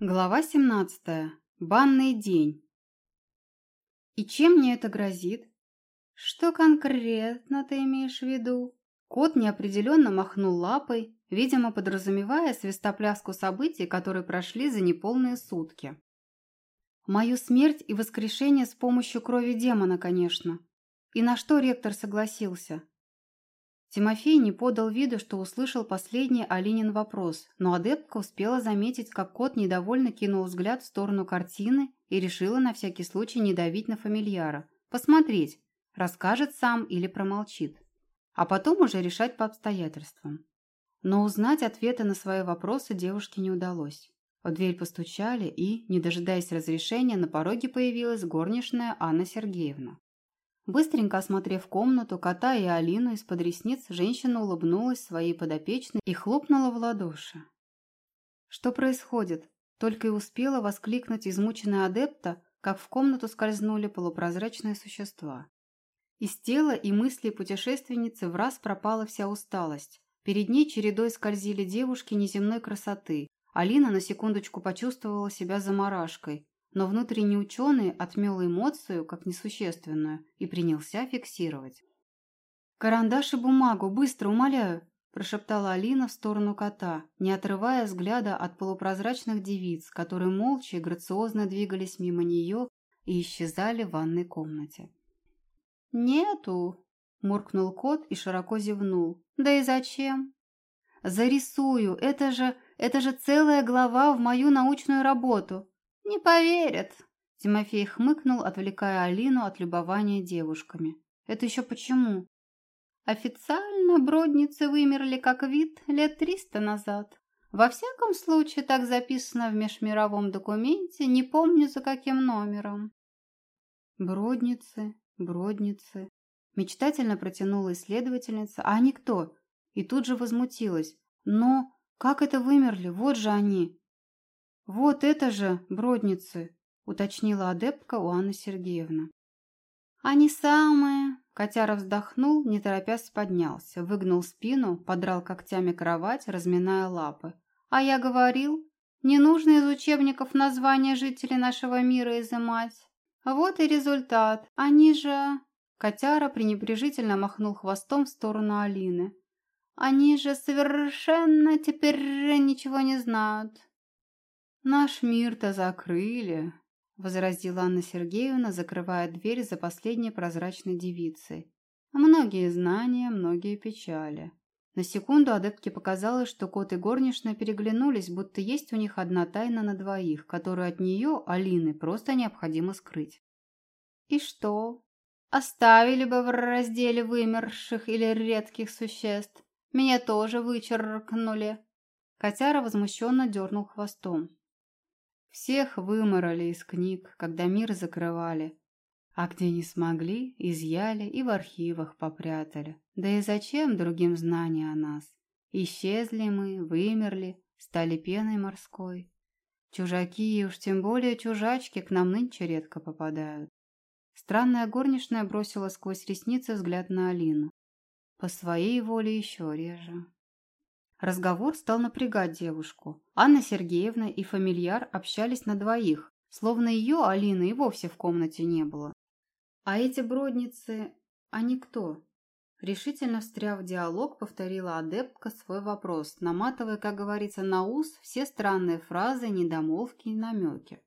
Глава 17. Банный день. И чем мне это грозит? Что конкретно ты имеешь в виду? Кот неопределенно махнул лапой, видимо, подразумевая свистопляску событий, которые прошли за неполные сутки. Мою смерть и воскрешение с помощью крови демона, конечно. И на что ректор согласился? Тимофей не подал виду, что услышал последний Алинин вопрос, но адептка успела заметить, как кот недовольно кинул взгляд в сторону картины и решила на всякий случай не давить на фамильяра. Посмотреть, расскажет сам или промолчит. А потом уже решать по обстоятельствам. Но узнать ответы на свои вопросы девушке не удалось. В дверь постучали и, не дожидаясь разрешения, на пороге появилась горничная Анна Сергеевна. Быстренько осмотрев комнату, кота и Алину из-под ресниц, женщина улыбнулась своей подопечной и хлопнула в ладоши. «Что происходит?» Только и успела воскликнуть измученная адепта, как в комнату скользнули полупрозрачные существа. Из тела и мыслей путешественницы в раз пропала вся усталость. Перед ней чередой скользили девушки неземной красоты. Алина на секундочку почувствовала себя заморашкой, но внутренний ученый отмел эмоцию как несущественную и принялся фиксировать. «Карандаш и бумагу, быстро, умоляю!» – прошептала Алина в сторону кота, не отрывая взгляда от полупрозрачных девиц, которые молча и грациозно двигались мимо нее и исчезали в ванной комнате. «Нету!» – муркнул кот и широко зевнул. «Да и зачем?» «Зарисую! Это же, это же целая глава в мою научную работу!» «Не поверят!» Тимофей хмыкнул, отвлекая Алину от любования девушками. «Это еще почему?» «Официально бродницы вымерли как вид лет триста назад. Во всяком случае, так записано в межмировом документе, не помню за каким номером». «Бродницы, бродницы», – мечтательно протянула исследовательница. «А они кто?» И тут же возмутилась. «Но как это вымерли? Вот же они!» «Вот это же бродницы!» – уточнила адепка у Анны Сергеевны. «Они самые!» – котяра вздохнул, не торопясь поднялся, выгнул спину, подрал когтями кровать, разминая лапы. «А я говорил, не нужно из учебников названия жителей нашего мира изымать. Вот и результат. Они же...» Котяра пренебрежительно махнул хвостом в сторону Алины. «Они же совершенно теперь ничего не знают. «Наш мир-то закрыли», — возразила Анна Сергеевна, закрывая дверь за последней прозрачной девицей. «Многие знания, многие печали». На секунду адептке показалось, что кот и горничная переглянулись, будто есть у них одна тайна на двоих, которую от нее, Алины, просто необходимо скрыть. «И что? Оставили бы в разделе вымерших или редких существ? Меня тоже вычеркнули». Котяра возмущенно дернул хвостом. Всех выморали из книг, когда мир закрывали. А где не смогли, изъяли и в архивах попрятали. Да и зачем другим знания о нас? Исчезли мы, вымерли, стали пеной морской. Чужаки, уж тем более чужачки, к нам нынче редко попадают. Странная горничная бросила сквозь ресницы взгляд на Алину. По своей воле еще реже. Разговор стал напрягать девушку. Анна Сергеевна и фамильяр общались на двоих, словно ее, Алины, и вовсе в комнате не было. «А эти бродницы, они кто?» Решительно встряв в диалог, повторила адептка свой вопрос, наматывая, как говорится, на ус все странные фразы, недомолвки и намеки.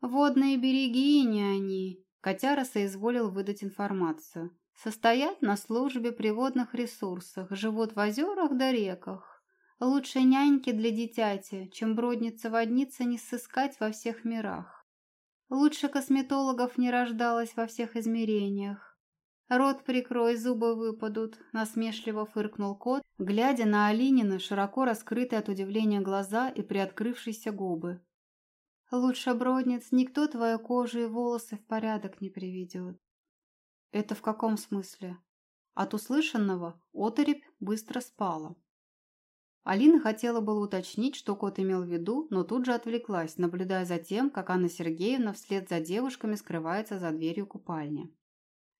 «Водные берегини они!» Котяра соизволил выдать информацию. Состоят на службе при водных ресурсах, живут в озерах да реках. Лучше няньки для дитяти, чем бродница-водница не сыскать во всех мирах. Лучше косметологов не рождалось во всех измерениях. Рот прикрой, зубы выпадут, насмешливо фыркнул кот, глядя на Алинина широко раскрытые от удивления глаза и приоткрывшиеся губы. Лучше, бродниц, никто твою кожу и волосы в порядок не приведет. Это в каком смысле? От услышанного оторепь быстро спала. Алина хотела было уточнить, что кот имел в виду, но тут же отвлеклась, наблюдая за тем, как Анна Сергеевна вслед за девушками скрывается за дверью купальни.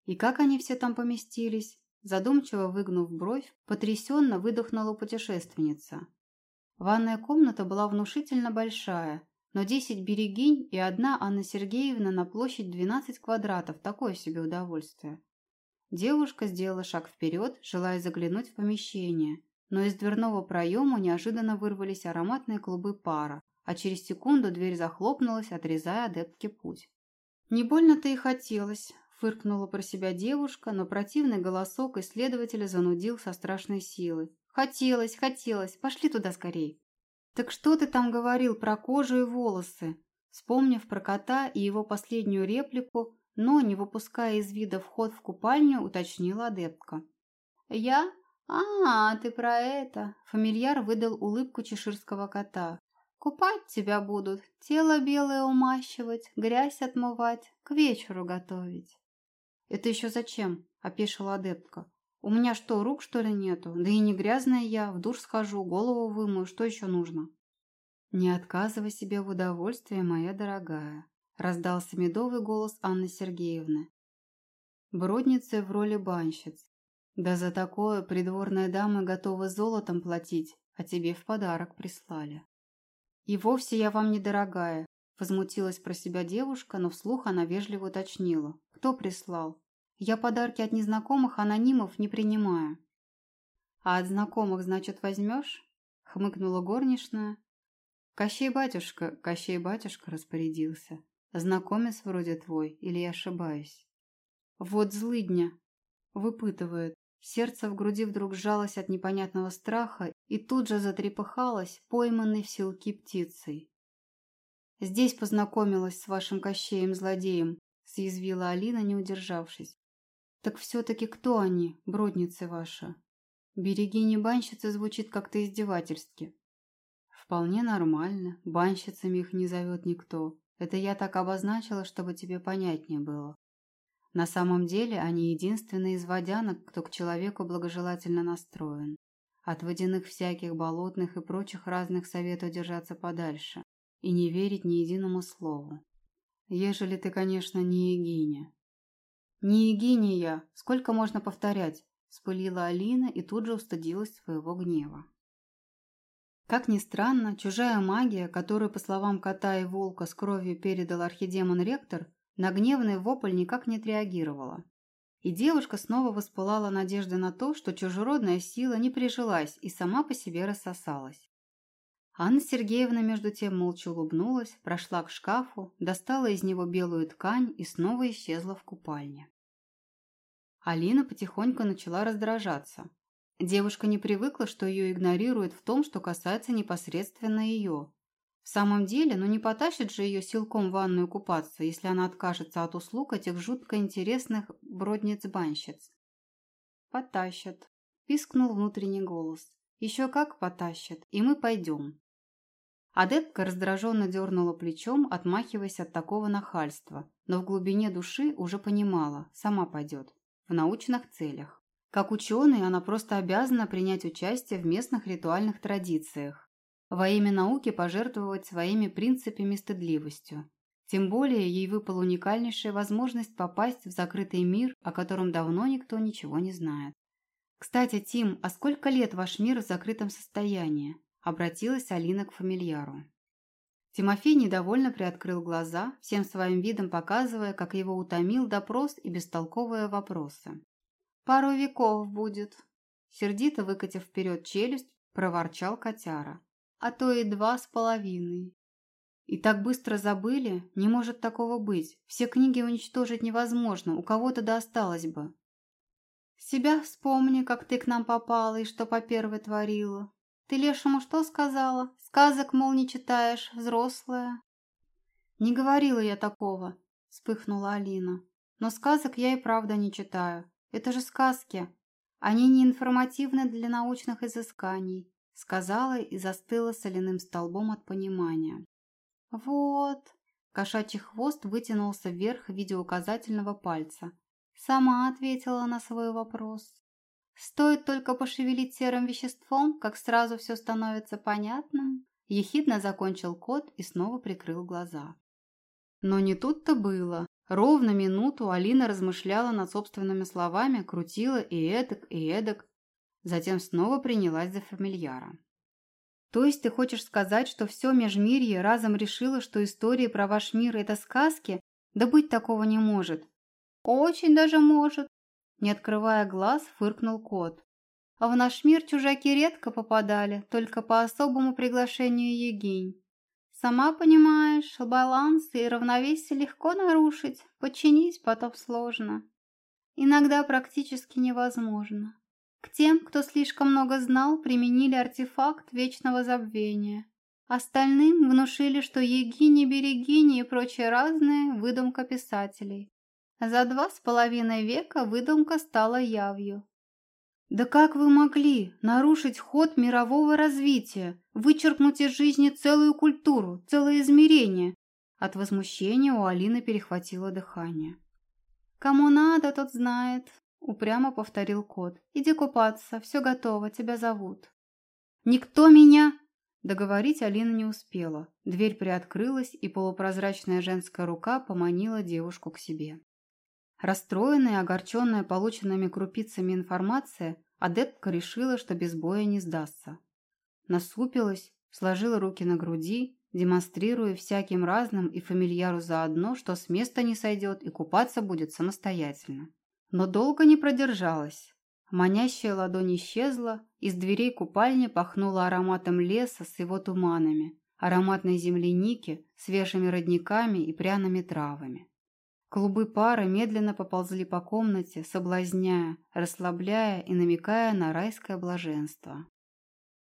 И как они все там поместились? Задумчиво выгнув бровь, потрясенно выдохнула путешественница. Ванная комната была внушительно большая, но 10 берегинь и одна Анна Сергеевна на площадь 12 квадратов – такое себе удовольствие. Девушка сделала шаг вперед, желая заглянуть в помещение, но из дверного проема неожиданно вырвались ароматные клубы пара, а через секунду дверь захлопнулась, отрезая адептке путь. «Не больно-то и хотелось», – фыркнула про себя девушка, но противный голосок исследователя занудил со страшной силой. «Хотелось, хотелось, пошли туда скорей». «Так что ты там говорил про кожу и волосы?» Вспомнив про кота и его последнюю реплику, но, не выпуская из вида вход в купальню, уточнила адептка. «Я? А, ты про это!» Фамильяр выдал улыбку чеширского кота. «Купать тебя будут, тело белое умащивать, грязь отмывать, к вечеру готовить». «Это еще зачем?» – опешила адептка. «У меня что, рук, что ли, нету? Да и не грязная я, в душ схожу, голову вымою, что еще нужно?» «Не отказывай себе в удовольствии, моя дорогая», раздался медовый голос Анны Сергеевны. Бродницы в роли банщиц. Да за такое придворная дама готова золотом платить, а тебе в подарок прислали. И вовсе я вам недорогая, возмутилась про себя девушка, но вслух она вежливо уточнила. Кто прислал? Я подарки от незнакомых анонимов не принимаю. А от знакомых, значит, возьмешь? Хмыкнула горничная. Кощей батюшка, Кощей батюшка распорядился. Знакомец вроде твой, или я ошибаюсь? Вот злыдня. Выпытывает. Сердце в груди вдруг сжалось от непонятного страха и тут же затрепыхалось, пойманной в силки птицей. «Здесь познакомилась с вашим Кощеем-злодеем», — съязвила Алина, не удержавшись. «Так все-таки кто они, бродницы ваши?» «Берегини-банщицы» звучит как-то издевательски. «Вполне нормально, банщицами их не зовет никто. Это я так обозначила, чтобы тебе понятнее было. На самом деле они единственные из водянок, кто к человеку благожелательно настроен. От водяных всяких болотных и прочих разных советую держаться подальше и не верить ни единому слову. Ежели ты, конечно, не Егиня. Не Егиня я, сколько можно повторять? Вспылила Алина и тут же устыдилась своего гнева. Как ни странно, чужая магия, которую, по словам кота и волка, с кровью передал архидемон-ректор, на гневный вопль никак не отреагировала. И девушка снова воспылала надеждой на то, что чужеродная сила не прижилась и сама по себе рассосалась. Анна Сергеевна между тем молча улыбнулась, прошла к шкафу, достала из него белую ткань и снова исчезла в купальне. Алина потихоньку начала раздражаться. Девушка не привыкла, что ее игнорируют в том, что касается непосредственно ее. В самом деле, ну не потащит же ее силком в ванную купаться, если она откажется от услуг этих жутко интересных бродниц-банщиц. «Потащат», – пискнул внутренний голос. «Еще как потащат, и мы пойдем». Адептка раздраженно дернула плечом, отмахиваясь от такого нахальства, но в глубине души уже понимала, сама пойдет, в научных целях. Как ученый, она просто обязана принять участие в местных ритуальных традициях, во имя науки пожертвовать своими принципами стыдливостью. Тем более ей выпала уникальнейшая возможность попасть в закрытый мир, о котором давно никто ничего не знает. «Кстати, Тим, а сколько лет ваш мир в закрытом состоянии?» – обратилась Алина к фамильяру. Тимофей недовольно приоткрыл глаза, всем своим видом показывая, как его утомил допрос и бестолковые вопросы. «Пару веков будет», — сердито выкатив вперед челюсть, проворчал котяра. «А то и два с половиной». «И так быстро забыли? Не может такого быть. Все книги уничтожить невозможно, у кого-то досталось бы». «Себя вспомни, как ты к нам попала и что по первой творила. Ты лешему что сказала? Сказок, мол, не читаешь, взрослая». «Не говорила я такого», — вспыхнула Алина. «Но сказок я и правда не читаю. Это же сказки. Они не информативны для научных изысканий, сказала и застыла соляным столбом от понимания. Вот. Кошачий хвост вытянулся вверх в виде указательного пальца. Сама ответила на свой вопрос. Стоит только пошевелить серым веществом, как сразу все становится понятным. Ехидно закончил кот и снова прикрыл глаза. Но не тут-то было. Ровно минуту Алина размышляла над собственными словами, крутила и эдак, и эдак. Затем снова принялась за фамильяра. То есть ты хочешь сказать, что все Межмирье разом решило, что истории про ваш мир – это сказки? Да быть такого не может. Очень даже может. Не открывая глаз, фыркнул кот. А в наш мир чужаки редко попадали, только по особому приглашению Егинь. Сама понимаешь, баланс и равновесие легко нарушить, подчинить потом сложно. Иногда практически невозможно. К тем, кто слишком много знал, применили артефакт вечного забвения. Остальным внушили, что егини, берегини и прочее разное – выдумка писателей. За два с половиной века выдумка стала явью. Да как вы могли нарушить ход мирового развития, вычеркнуть из жизни целую культуру, целое измерение? От возмущения у Алины перехватило дыхание. «Кому надо, тот знает», — упрямо повторил кот. «Иди купаться, все готово, тебя зовут». «Никто меня...» Договорить Алина не успела. Дверь приоткрылась, и полупрозрачная женская рука поманила девушку к себе. Расстроенная и огорченная полученными крупицами информация, адептка решила, что без боя не сдастся. Насупилась, сложила руки на груди, демонстрируя всяким разным и фамильяру заодно, что с места не сойдет и купаться будет самостоятельно. Но долго не продержалась. Манящая ладонь исчезла, из дверей купальни пахнуло ароматом леса с его туманами, ароматной земляники, свежими родниками и пряными травами. Клубы пара медленно поползли по комнате, соблазняя, расслабляя и намекая на райское блаженство.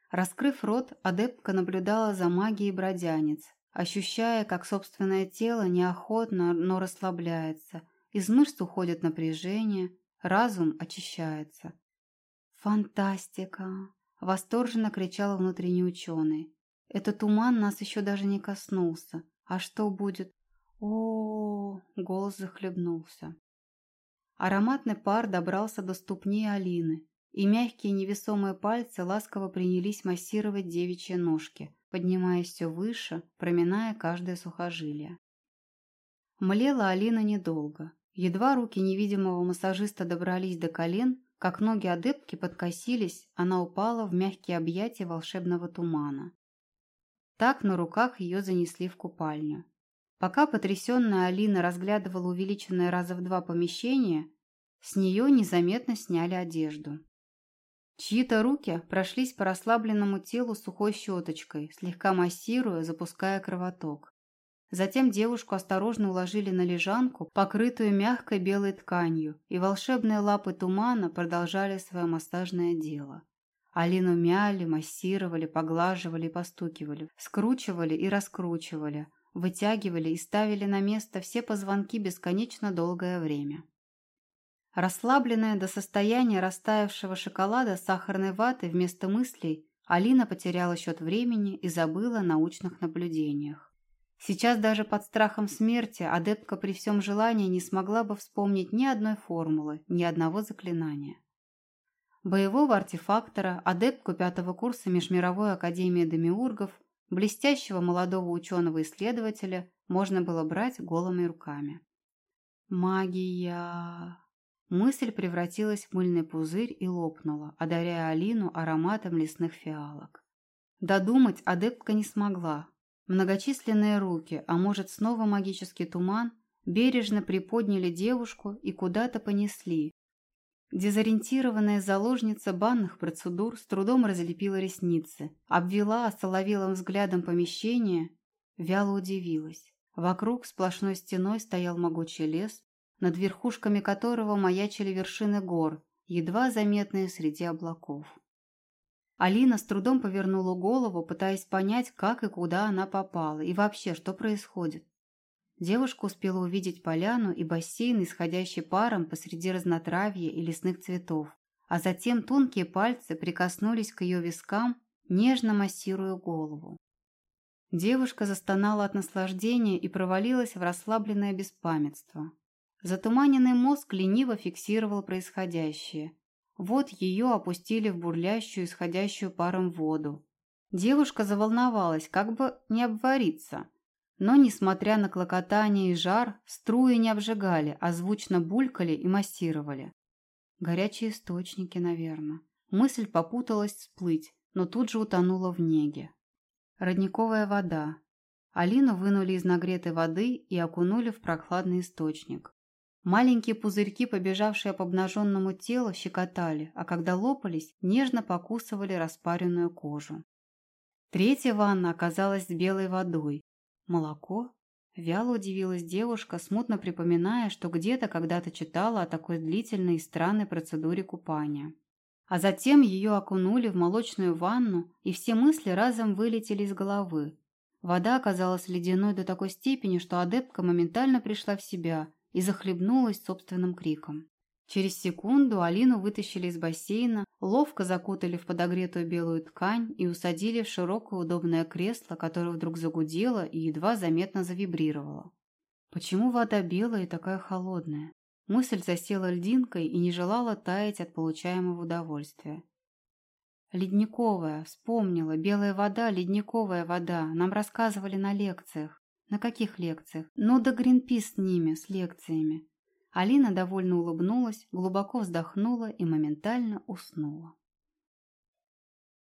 Раскрыв рот, адепка наблюдала за магией бродянец, ощущая, как собственное тело неохотно, но расслабляется, из мышц уходит напряжение, разум очищается. «Фантастика!» – восторженно кричал внутренний ученый. «Этот туман нас еще даже не коснулся. А что будет? О, голос захлебнулся. Ароматный пар добрался до ступни Алины, и мягкие невесомые пальцы ласково принялись массировать девичьи ножки, поднимаясь все выше, проминая каждое сухожилие. Млела Алина недолго. Едва руки невидимого массажиста добрались до колен, как ноги адептки подкосились, она упала в мягкие объятия волшебного тумана. Так на руках ее занесли в купальню. Пока потрясенная Алина разглядывала увеличенное раза в два помещение, с нее незаметно сняли одежду. Чьи-то руки прошлись по расслабленному телу сухой щеточкой, слегка массируя, запуская кровоток. Затем девушку осторожно уложили на лежанку, покрытую мягкой белой тканью, и волшебные лапы тумана продолжали свое массажное дело. Алину мяли, массировали, поглаживали и постукивали, скручивали и раскручивали – вытягивали и ставили на место все позвонки бесконечно долгое время. Расслабленная до состояния растаявшего шоколада сахарной ваты вместо мыслей, Алина потеряла счет времени и забыла о научных наблюдениях. Сейчас даже под страхом смерти адептка при всем желании не смогла бы вспомнить ни одной формулы, ни одного заклинания. Боевого артефактора, адептку пятого курса Межмировой академии демиургов Блестящего молодого ученого-исследователя можно было брать голыми руками. «Магия!» Мысль превратилась в мыльный пузырь и лопнула, одаряя Алину ароматом лесных фиалок. Додумать адептка не смогла. Многочисленные руки, а может снова магический туман, бережно приподняли девушку и куда-то понесли, Дезориентированная заложница банных процедур с трудом разлепила ресницы, обвела соловелым взглядом помещение, вяло удивилась. Вокруг сплошной стеной стоял могучий лес, над верхушками которого маячили вершины гор, едва заметные среди облаков. Алина с трудом повернула голову, пытаясь понять, как и куда она попала, и вообще, что происходит. Девушка успела увидеть поляну и бассейн, исходящий паром посреди разнотравья и лесных цветов, а затем тонкие пальцы прикоснулись к ее вискам, нежно массируя голову. Девушка застонала от наслаждения и провалилась в расслабленное беспамятство. Затуманенный мозг лениво фиксировал происходящее. Вот ее опустили в бурлящую, исходящую паром воду. Девушка заволновалась, как бы не обвариться – но, несмотря на клокотание и жар, струи не обжигали, а звучно булькали и массировали. Горячие источники, наверное. Мысль попуталась всплыть, но тут же утонула в неге. Родниковая вода. Алину вынули из нагретой воды и окунули в прохладный источник. Маленькие пузырьки, побежавшие по обнаженному телу, щекотали, а когда лопались, нежно покусывали распаренную кожу. Третья ванна оказалась с белой водой. Молоко? Вяло удивилась девушка, смутно припоминая, что где-то когда-то читала о такой длительной и странной процедуре купания. А затем ее окунули в молочную ванну, и все мысли разом вылетели из головы. Вода оказалась ледяной до такой степени, что адептка моментально пришла в себя и захлебнулась собственным криком. Через секунду Алину вытащили из бассейна, ловко закутали в подогретую белую ткань и усадили в широкое удобное кресло, которое вдруг загудело и едва заметно завибрировало. Почему вода белая и такая холодная? Мысль засела льдинкой и не желала таять от получаемого удовольствия. Ледниковая, вспомнила, белая вода, ледниковая вода, нам рассказывали на лекциях. На каких лекциях? Ну да Гринпис с ними, с лекциями. Алина довольно улыбнулась, глубоко вздохнула и моментально уснула.